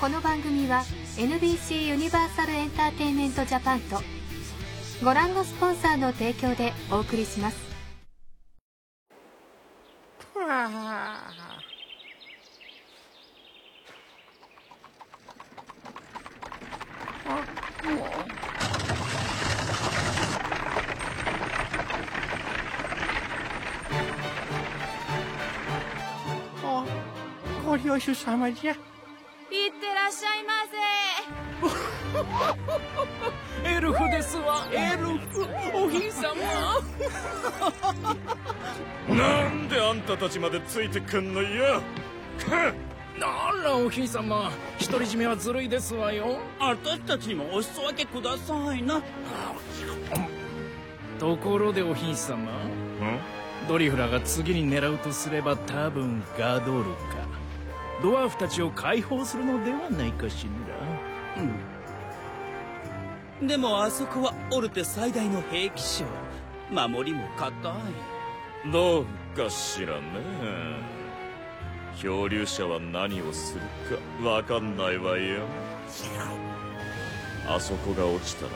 この番組は NBC ユニバーサルエンターテインメントジャパンとご覧のスポンサーの提供でお送りします。ご領主様じゃってらっしゃいませ。エルフですわ。エルフおひいさま。なんであんたたちまでついてくんのよ。あらおひいさま独り占めはずるいですわよ。私たちにもお裾分けくださいな。ところでおひいさまドリフラが次に狙うとすれば多分ガドルかドワーフたちを解放するのではないかしら、うん、でもあそこはオルテ最大の兵器商守りも固い。どうかしらね。漂流者は何をするかわかんないわよ。あそこが落ちたら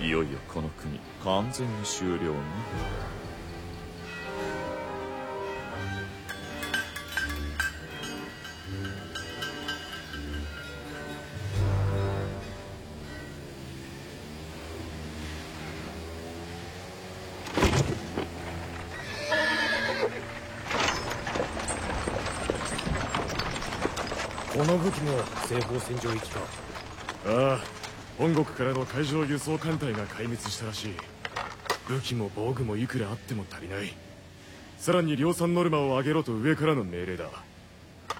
いよいよこの国完全に終了ねこの武器も西方戦場行きか。ああ本国からの海上輸送艦隊が壊滅したらしい。武器も防具もいくらあっても足りない。さらに量産ノルマを上げろと上からの命令だ。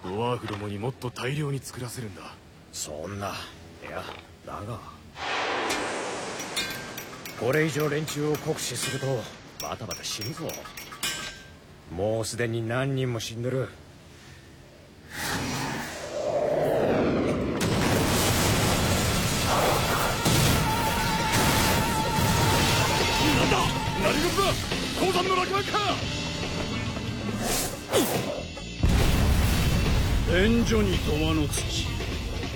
ドワーフどもにもっと大量に作らせるんだ。そんな。いやだが。これ以上連中を酷使するとバタバタ死ぬぞ。もうすでに何人も死んでる鉱山の落盤か援助に駒の土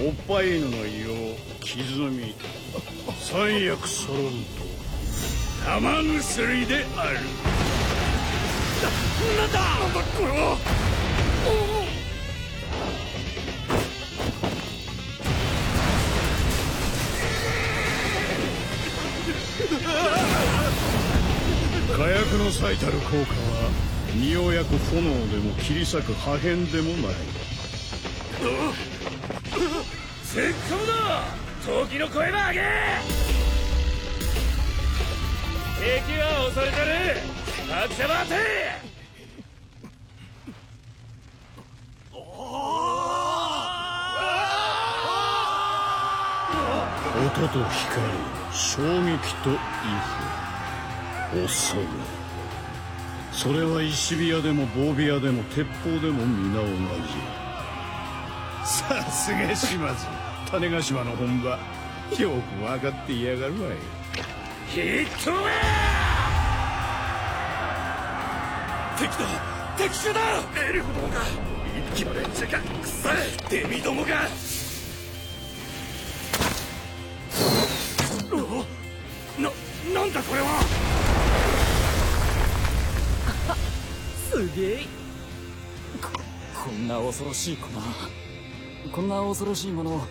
おっぱい犬の硫黄傷み三役揃うと玉薬である。ななんだなんだこれは最たる効果は身を焼く炎でも切り裂く破片でもないせっかくだ時の声ば上げ敵は恐れてる立ち上がって音と光衝撃と威風。恐るそれは石火矢でも棒火矢でも鉄砲でも皆同じ。さすが島津。種子島の本場。よく分かっていやがるわい。ヒットメ敵だ敵手だ!エルフどもが一気の連中か。くさいデミどもがな、なんだこれは!すげえ。ここんな恐ろしいこのこんな恐ろしいもの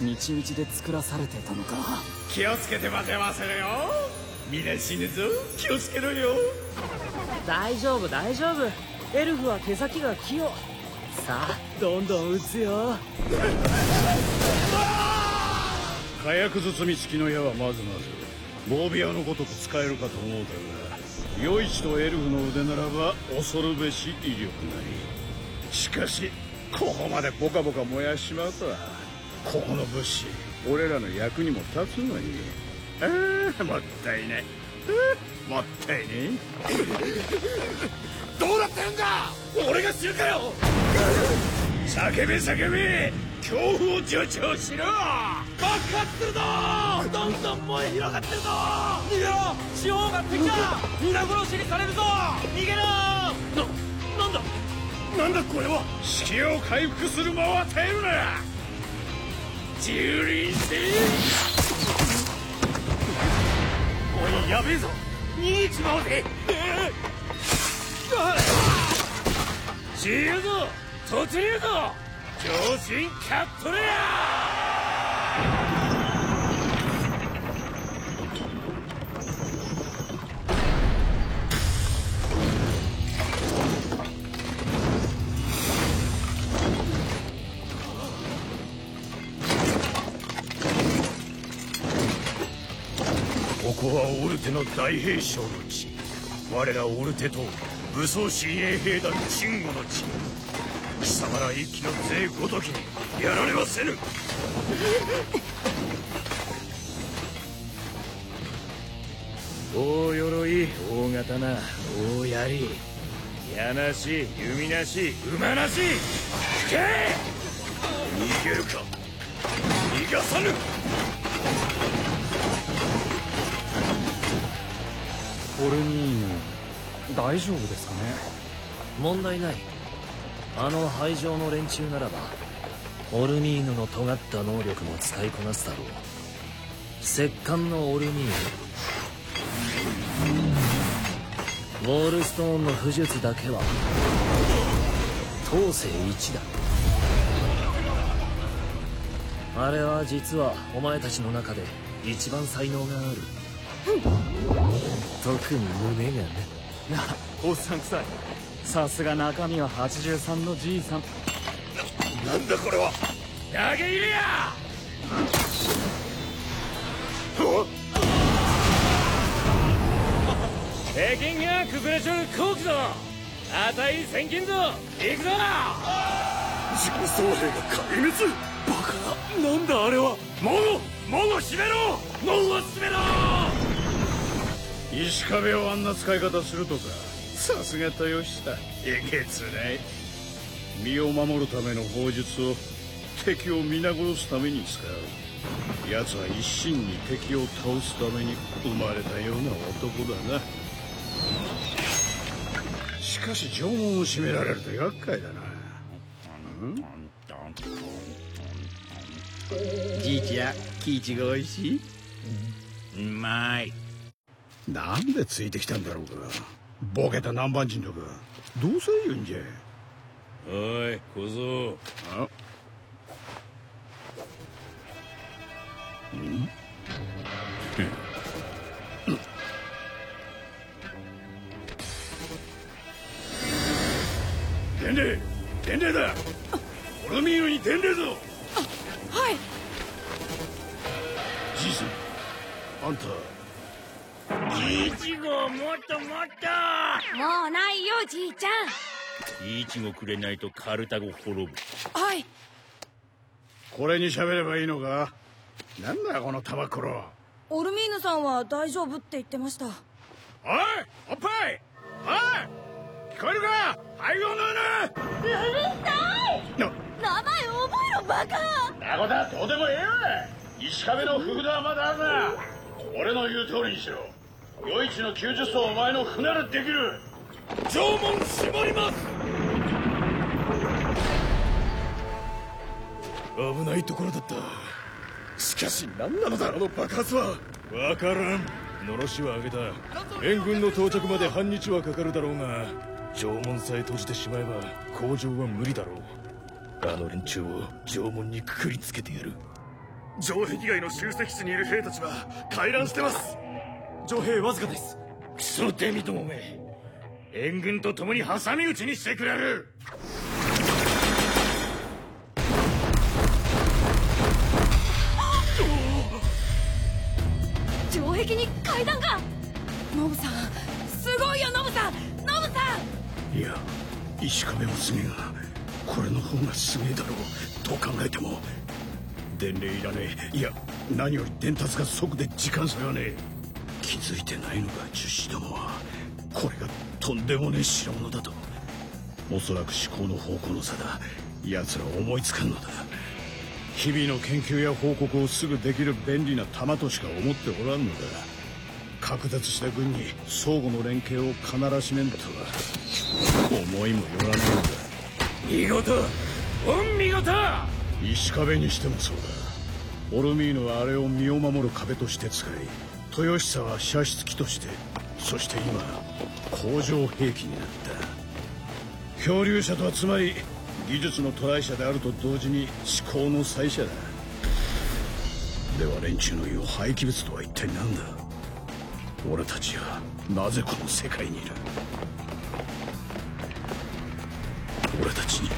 みちみちで作らされてたのか。気をつけて待てませるよ。みんな死ぬぞ。気をつけろよ。大丈夫大丈夫。エルフは手先が器用。さあどんどん撃つよ。火薬包み付きの矢はまずまず。ボービアのごとく使えるかと思うだが余一とエルフの腕ならば恐るべし威力なりしかしここまでボカボカ燃やしちまうとはここの物資俺らの役にも立つのに。ああもったいないもったいね。どうなってるんだ!俺が死ぬかよ!叫べ叫べ恐怖を助長しろ。爆発するぞ。どんどん燃え広がってるぞ。逃げろ。四方が敵だ皆殺しにされるぞ。逃げろ。な、なんだ？なんだこれは？士気を回復する間を与えるな。蹂躙しておいやべえぞ。逃げちまおうぜ。自由ぞ。突入ぞ超新キャットレアここはオルテの大兵将の地。我らオルテと武装親衛兵団チンゴの地。貴様ら一騎の税ごときにやられはせぬ。大鎧大刀大槍。矢なし弓なし馬なし。引け。逃げるか。逃がさぬ。オルニーヌ大丈夫ですかね？問題ないあの廃城の連中ならばオルニーヌの尖った能力も使いこなすだろう。石棺のオルニーヌウォールストーンの不術だけは当世一だ。あれは実はお前たちの中で一番才能がある。特に胸がね。おっさん臭いさすが中身は83のじいさん。なんだこれは？投げ入れや！敵軍が崩れちゃう後期ぞあたい千金ぞ。行くぞ！重装兵が壊滅？バカななんだあれは？門を門を閉めろ門を閉めろ石壁をあんな使い方するとかさすが豊久えげつない身を守るための砲術を敵を皆殺すために使う。奴は一心に敵を倒すために生まれたような男だな。しかし縄文を閉められると厄介だな。じいちゃんキイチが美味しい？うまい。なんでついてきたんだろうかボケた南蛮人とかどうせ言うんじゃ。おい小僧。あイチゴくれないとカルタゴ滅ぶ。はい。これに喋ればいいのか？なんだこのタバコロ。オルミーヌさんは大丈夫って言ってました。おいおっぱい！おい聞こえるか？背後のうるさい！な名前覚えろバカ！なことはどうでもええわ石壁のフグはまだあるな。俺の言う通りにしろ。余市の90層お前の船でできる。縄文絞ります危ないところだった。しかし何なのだあの爆発は。わからん。のろしは上げた。援軍の到着まで半日はかかるだろうが縄文さえ閉じてしまえば工場は無理だろう。あの連中を縄文にくくりつけてやる。城壁外の集積地にいる兵たちは回覧してます。城兵わずかです。クソデミどもめ。援軍と共に挟み撃ちにしてくれる壁に階段が。ノブさんすごいよノブさん。ノブさん。いや石壁もすげえがこれの方がすげえだろう。と考えても伝令いらねえ。いや何より伝達が即で時間差がねえ。気づいてないのか樹脂どもはこれがとんでもねえ代物だと。おそらく思考の方向の差だ。奴ら思いつかんのだ。日々の研究や報告をすぐできる便利な弾としか思っておらんのだ。隔絶した軍に相互の連携を必ずしめんとは。思いもよらないのだ。見事!御見事!石壁にしてもそうだ。オルミーヌはあれを身を守る壁として使い豊久は射出機としてそして今工場兵器になった。漂流者とはつまり技術のトライ者であると同時に思考の祭者だ。では連中の言う廃棄物とは一体何だ？俺たちはなぜこの世界にいる？俺たちに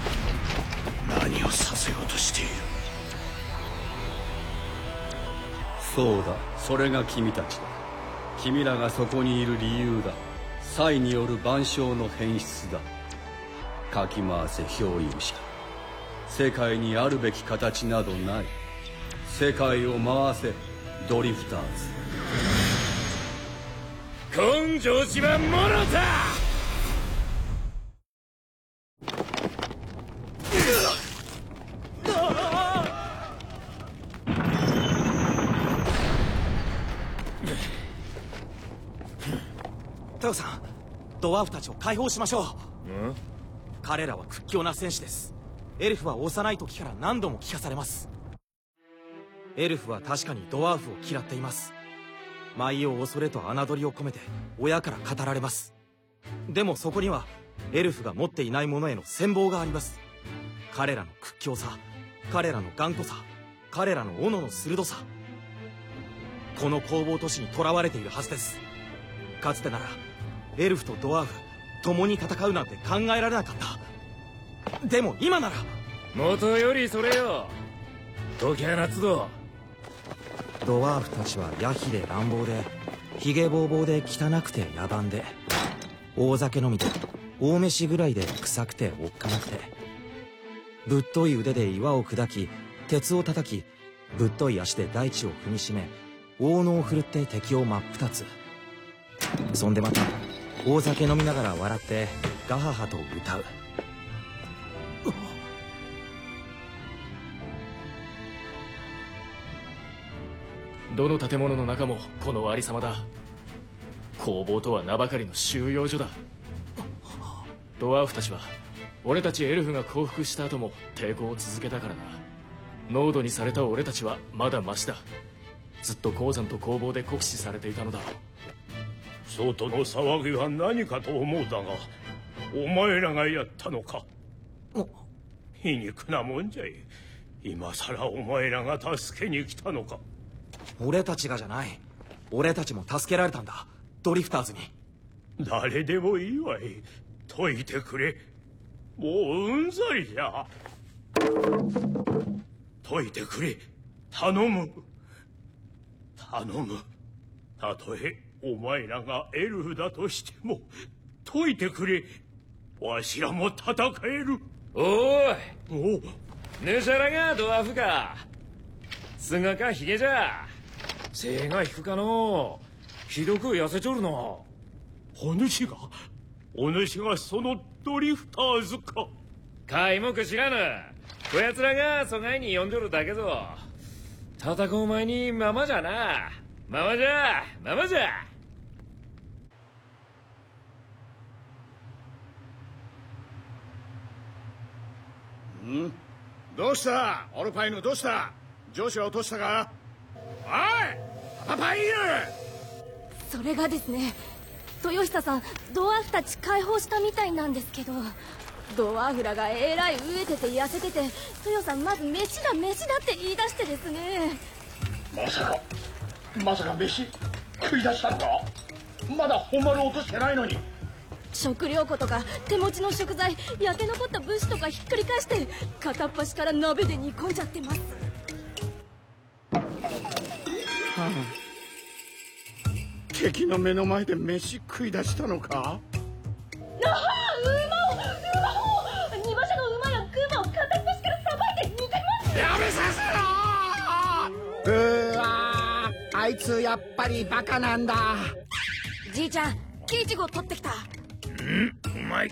何をさせようとしている？そうだ。それが君たちだ。君らがそこにいる理由だ。才による万象の変質だ。かき回せ漂流者世界にあるべき形などない。世界を回せドリフターズ。根性地はもろた!タオさんドワーフたちを解放しましょう彼らは屈強な戦士です。エルフは幼い時から何度も聞かされます。エルフは確かにドワーフを嫌っています。舞を恐れと侮りを込めて親から語られます。でもそこにはエルフが持っていないものへの羨望があります。彼らの屈強さ彼らの頑固さ彼らの斧の鋭さ。この工房都市に囚われているはずです。かつてならエルフとドワーフ共に戦うなんて考えられなかった。でも今なら。元よりそれよ。解き放つぞドワーフたちはヤヒで乱暴でヒゲボーボーで汚くて野蛮で大酒飲みで大飯ぐらいで臭くておっかなくて。ぶっとい腕で岩を砕き鉄を叩きぶっとい足で大地を踏みしめ大野を振るって敵を真っ二つ。そんでまた大酒飲みながら笑ってガハハと歌う。どの建物の中もこのありさまだ。工房とは名ばかりの収容所だ。ドワーフたちは俺たちエルフが降伏した後も抵抗を続けたからな。濃度にされた俺たちはまだマシだ。ずっと鉱山と工房で酷使されていたのだ。外の騒ぎは何かと思うだがお前らがやったのか。皮肉なもんじゃい。今さらお前らが助けに来たのか。俺たちがじゃない。俺たちも助けられたんだ。ドリフターズに。誰でもいいわい。解いてくれ。もううんざりじゃ。解いてくれ。頼む。頼む。たとえお前らがエルフだとしても解いてくれ。わしらも戦える。おい。おヌシャラがドワーフか。すがかヒゲじゃ。背が低かのひどく痩せちょるなお主がお主がそのドリフターズか。皆目知らぬ。こやつらが疎外に呼んどるだけぞ。戦う前にままじゃなままじゃままじゃん？どうした？オルパイヌどうした？上司は落としたか？おいパパイヌ！それがですね豊久さんドワーフたち解放したみたいなんですけどドワーフらがえらい飢えてて痩せてて豊さんまず飯だ飯だって言い出してですね。まさかまさか飯食い出したのか？まだ本丸落としてないのに。食料庫とか手持ちの食材焼け残った物資とかひっくり返して片っ端から鍋で煮込んじゃってます。敵の目の前で飯食い出したのか？つやっぱりバカなんだ。じいちゃんキイチゴ取ってきた。うん？うまい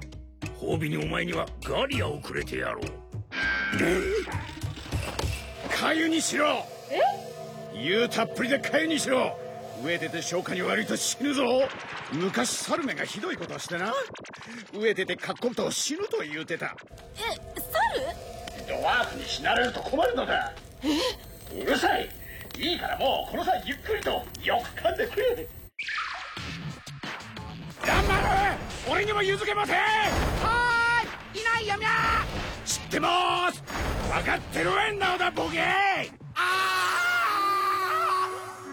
褒美にお前にはガリアをくれてやろう。かゆにしろ。え？湯たっぷりでかゆにしろ。飢えてて消化に悪いと死ぬぞ。昔サルメがひどいことをしてな。飢えててかっこむと死ぬと言うてた。え猿？ドワーフに死なれると困るのだ。え？うるさいいいからもうこの際ゆっくりとよく噛んでくれ頑張る俺にも譲けませんはーいいないよみゃ知ってます。分かってるわんなおだボケあ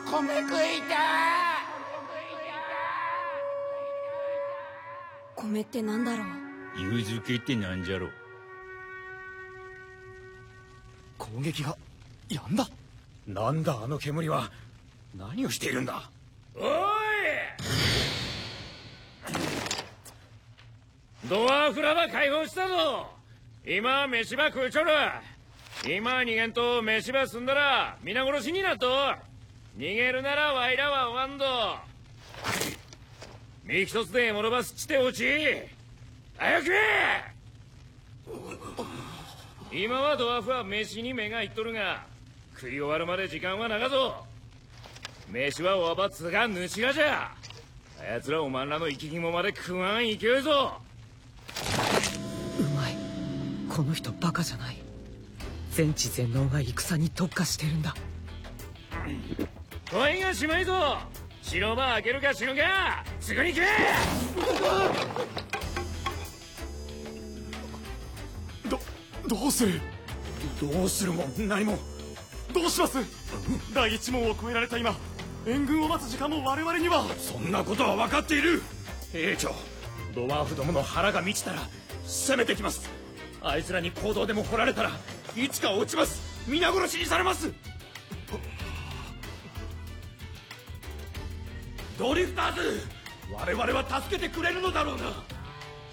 ー米食いた米ってなんだろう。ゆずけってなんじゃろ攻撃がやんだ。なんだあの煙は。何をしているんだ？おい！ドワーフラは解放したぞ！今飯場食うちょる！今逃げんと飯場済んだら皆殺しになっと逃げるならワイらはおわんど身一つで諸バスちて落ち！早く！今はドワーフは飯に目がいっとるが食い終わるまで時間は長ぞ。飯はおばつが主がじゃ。あやつらおまんらの生き肝まで食わん勢いぞ。うまい。この人バカじゃない。全知全能が戦に特化してるんだ。声がしまいぞ。白場開けるか死ぬかすぐにどどうする？どうするも何もどうします？第一問を超えられた今援軍を待つ時間も我々には。そんなことは分かっている。兵長ドワーフどもの腹が満ちたら攻めてきます。あいつらに行動でも掘られたらいつか落ちます。皆殺しにされます。ドリフターズ我々は助けてくれるのだろうな。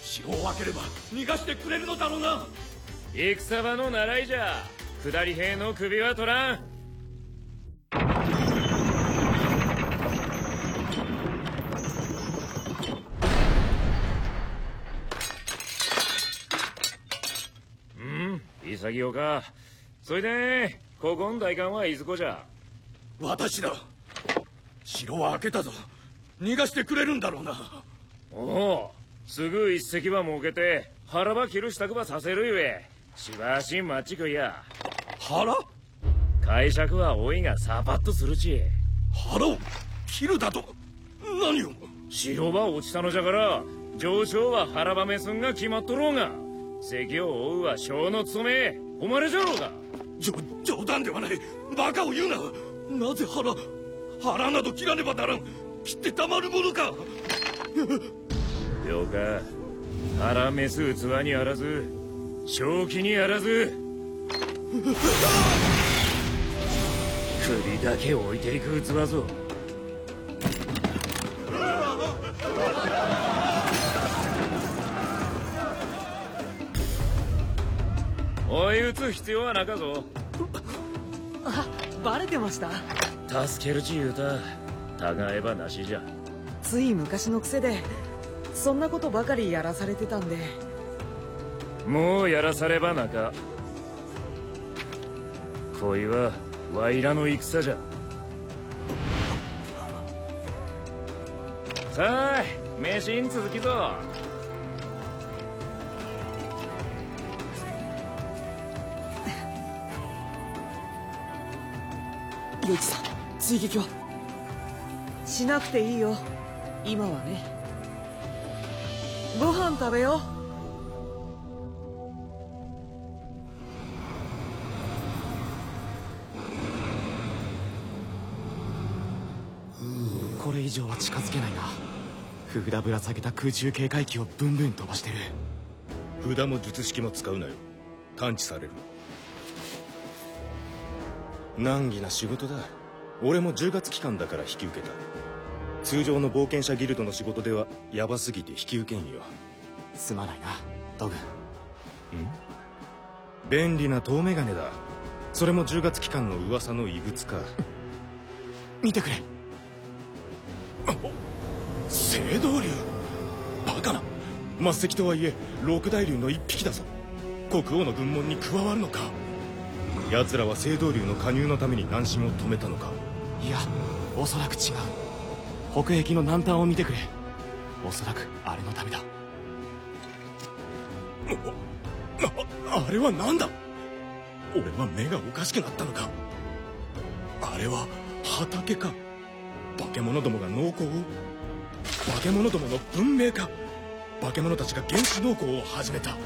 城を開ければ逃がしてくれるのだろうな。戦場の習いじゃ下り兵の首は取らん。うん潔か。それでここん大官はいずこじゃ。私だ。城は開けたぞ。逃がしてくれるんだろうな。おおすぐ一石ば設けて腹ば切る支度ばさせるゆえしばし待ちくいや。腹？解釈はおいがサパッとするち。腹を切るだと？何を？城ば落ちたのじゃから上昇は腹ばめすんが決まっとろうが席を追うは将の務め誉れじゃろうが。じょ冗談ではない。バカを言うな。なぜ腹？腹など切らねばならん。切ってたまるものか。よか。腹めす器にあらず正気にあらず。首だけ置いていく器ぞ。追い打つ必要はなかぞ。あバレてました？助けるち言うた互えばなしじゃ。つい昔の癖でそんなことばかりやらされてたんでもうやらさればなか恋はワイらの戦じゃ。さあ飯に続きぞ。余一さん追撃は？しなくていいよ。今はね。ご飯食べよう。上は近づけないな。札ぶら下げた空中警戒機をブンブン飛ばしてる。札も術式も使うなよ。探知される。難儀な仕事だ。俺も10月期間だから引き受けた。通常の冒険者ギルドの仕事ではヤバすぎて引き受けんよ。すまないなドグ。ん？便利な遠眼鏡だ。それも10月期間の噂の異物か。見てくれ聖堂竜バカな末席とはいえ六大竜の一匹だぞ。国王の軍門に加わるのか。奴らは聖堂竜の加入のために南進を止めたのか。いやおそらく違う。北壁の南端を見てくれ。おそらくあれのためだ。ああれは何だ？俺は目がおかしくなったのか。あれは畑か？化け物どもが農耕を？化け物どもの文明か化け物たちが原始農耕を始めた。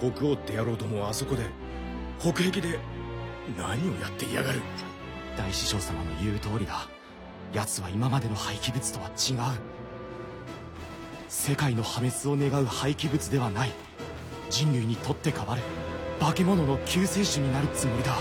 国王って野郎どもはあそこで北壁で何をやっていやがる？大師匠様の言う通りだ。奴は今までの廃棄物とは違う。世界の破滅を願う廃棄物ではない。人類にとって変わる。化け物の救世主になるつもりだ。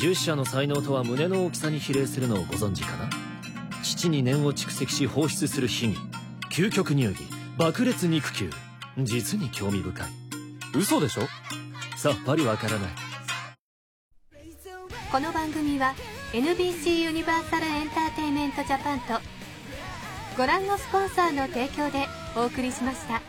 十者の才能とは胸の大きさに比例するのをご存知かな？父に念を蓄積し放出する秘技。究極乳技。爆裂肉球。実に興味深い。嘘でしょ？さっぱりわからない。この番組は NBC ユニバーサルエンターテイメントジャパンとご覧のスポンサーの提供でお送りしました。